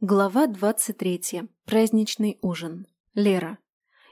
Глава 23. Праздничный ужин. Лера.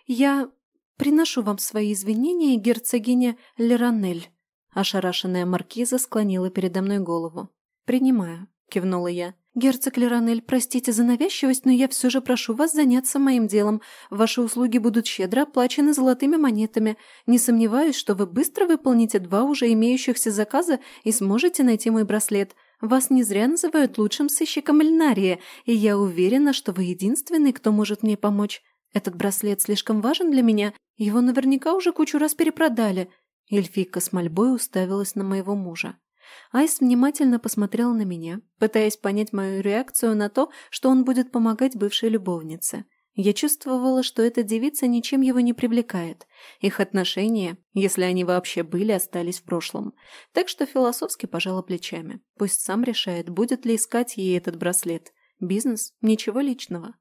«Я приношу вам свои извинения, герцогиня Леранель». Ошарашенная маркиза склонила передо мной голову. «Принимаю», — кивнула я. «Герцог Леранель, простите за навязчивость, но я все же прошу вас заняться моим делом. Ваши услуги будут щедро оплачены золотыми монетами. Не сомневаюсь, что вы быстро выполните два уже имеющихся заказа и сможете найти мой браслет. Вас не зря называют лучшим сыщиком Эльнария, и я уверена, что вы единственный, кто может мне помочь. Этот браслет слишком важен для меня, его наверняка уже кучу раз перепродали». Эльфийка с мольбой уставилась на моего мужа. Айс внимательно посмотрел на меня, пытаясь понять мою реакцию на то, что он будет помогать бывшей любовнице. Я чувствовала, что эта девица ничем его не привлекает. Их отношения, если они вообще были, остались в прошлом. Так что философски пожала плечами. Пусть сам решает, будет ли искать ей этот браслет. Бизнес – ничего личного.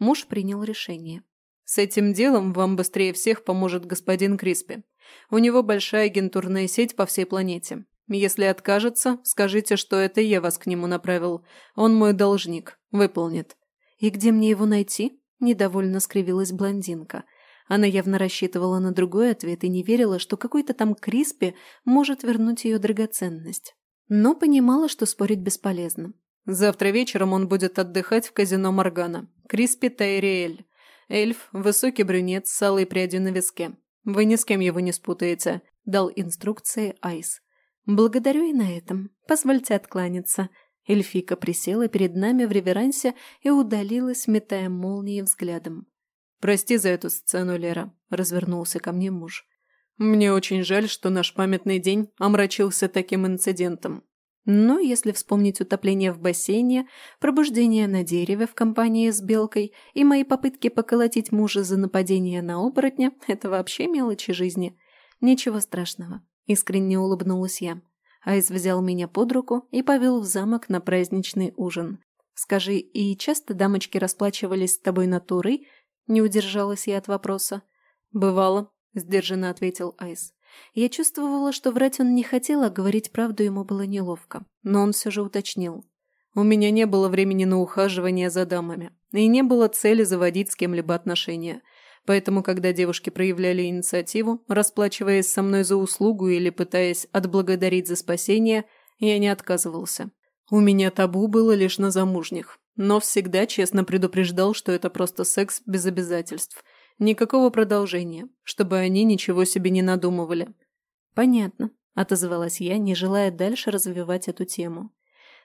Муж принял решение. С этим делом вам быстрее всех поможет господин Криспи. У него большая агентурная сеть по всей планете. Если откажется, скажите, что это я вас к нему направил. Он мой должник. Выполнит. И где мне его найти? Недовольно скривилась блондинка. Она явно рассчитывала на другой ответ и не верила, что какой-то там Криспи может вернуть ее драгоценность. Но понимала, что спорить бесполезно. «Завтра вечером он будет отдыхать в казино Моргана. Криспи Тайриэль. Эльф, высокий брюнет с алой прядью на виске. Вы ни с кем его не спутаете», – дал инструкции Айс. «Благодарю и на этом. Позвольте откланяться», Эльфика присела перед нами в реверансе и удалилась, метая молнии взглядом. «Прости за эту сцену, Лера», – развернулся ко мне муж. «Мне очень жаль, что наш памятный день омрачился таким инцидентом. Но если вспомнить утопление в бассейне, пробуждение на дереве в компании с Белкой и мои попытки поколотить мужа за нападение на оборотня, это вообще мелочи жизни. Ничего страшного. Искренне улыбнулась я. Айс взял меня под руку и повел в замок на праздничный ужин. «Скажи, и часто дамочки расплачивались с тобой натурой?» Не удержалась я от вопроса. «Бывало», – сдержанно ответил Айс. Я чувствовала, что врать он не хотел, а говорить правду ему было неловко. Но он все же уточнил. «У меня не было времени на ухаживание за дамами, и не было цели заводить с кем-либо отношения. Поэтому, когда девушки проявляли инициативу, расплачиваясь со мной за услугу или пытаясь отблагодарить за спасение, я не отказывался. У меня табу было лишь на замужних, но всегда честно предупреждал, что это просто секс без обязательств. Никакого продолжения, чтобы они ничего себе не надумывали. «Понятно», – отозвалась я, не желая дальше развивать эту тему.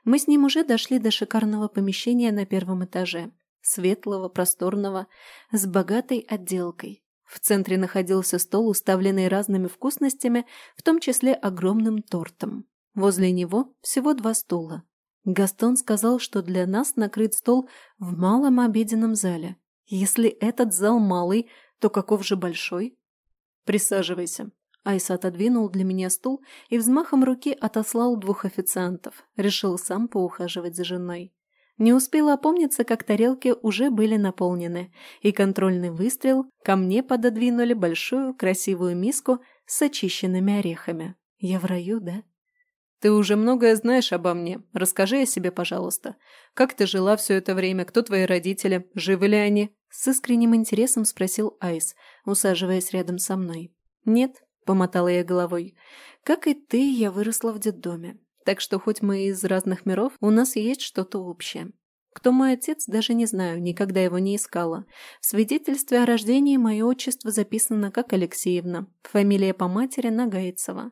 Мы с ним уже дошли до шикарного помещения на первом этаже светлого, просторного, с богатой отделкой. В центре находился стол, уставленный разными вкусностями, в том числе огромным тортом. Возле него всего два стула. Гастон сказал, что для нас накрыт стол в малом обеденном зале. Если этот зал малый, то каков же большой? Присаживайся. Айс отодвинул для меня стул и взмахом руки отослал двух официантов. Решил сам поухаживать за женой. Не успела опомниться, как тарелки уже были наполнены, и контрольный выстрел ко мне пододвинули большую красивую миску с очищенными орехами. Я в раю, да? Ты уже многое знаешь обо мне. Расскажи о себе, пожалуйста. Как ты жила все это время? Кто твои родители? Живы ли они? С искренним интересом спросил Айс, усаживаясь рядом со мной. Нет, помотала я головой. Как и ты, я выросла в детдоме. Так что хоть мы из разных миров, у нас есть что-то общее. Кто мой отец, даже не знаю, никогда его не искала. В свидетельстве о рождении мое отчество записано как Алексеевна, фамилия по матери Нагайцева.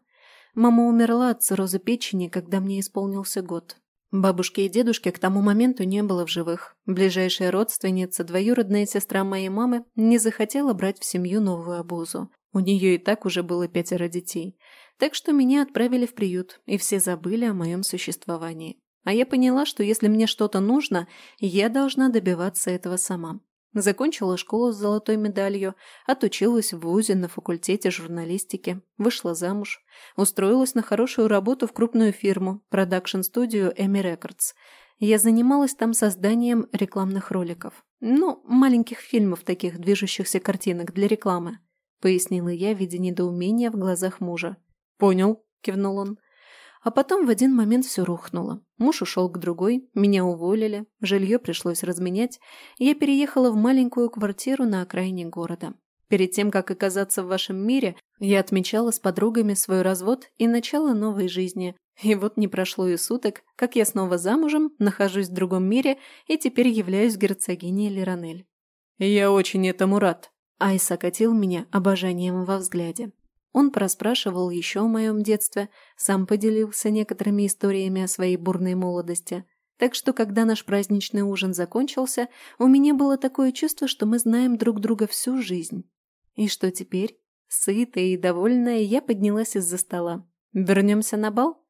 Мама умерла от цирроза печени, когда мне исполнился год. Бабушки и дедушки к тому моменту не было в живых. Ближайшая родственница, двоюродная сестра моей мамы, не захотела брать в семью новую обузу. У нее и так уже было пятеро детей. Так что меня отправили в приют, и все забыли о моем существовании. А я поняла, что если мне что-то нужно, я должна добиваться этого сама. Закончила школу с золотой медалью, отучилась в ВУЗе на факультете журналистики, вышла замуж, устроилась на хорошую работу в крупную фирму, продакшн-студию Эми Рекордс. Я занималась там созданием рекламных роликов. Ну, маленьких фильмов таких, движущихся картинок для рекламы пояснила я, видя недоумение в глазах мужа. «Понял», – кивнул он. А потом в один момент все рухнуло. Муж ушел к другой, меня уволили, жилье пришлось разменять, и я переехала в маленькую квартиру на окраине города. Перед тем, как оказаться в вашем мире, я отмечала с подругами свой развод и начало новой жизни. И вот не прошло и суток, как я снова замужем, нахожусь в другом мире и теперь являюсь герцогиней Лиранель. «Я очень этому рад», Айс окатил меня обожанием во взгляде. Он проспрашивал еще о моем детстве, сам поделился некоторыми историями о своей бурной молодости. Так что, когда наш праздничный ужин закончился, у меня было такое чувство, что мы знаем друг друга всю жизнь. И что теперь? Сытая и довольная, я поднялась из-за стола. «Вернемся на бал?»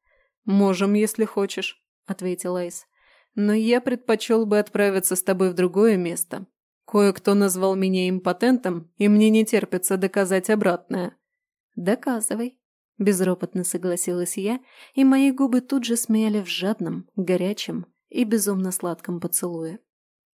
«Можем, если хочешь», — ответил Айс. «Но я предпочел бы отправиться с тобой в другое место. Кое-кто назвал меня импотентом, и мне не терпится доказать обратное». «Доказывай», – безропотно согласилась я, и мои губы тут же смеяли в жадном, горячем и безумно сладком поцелуе.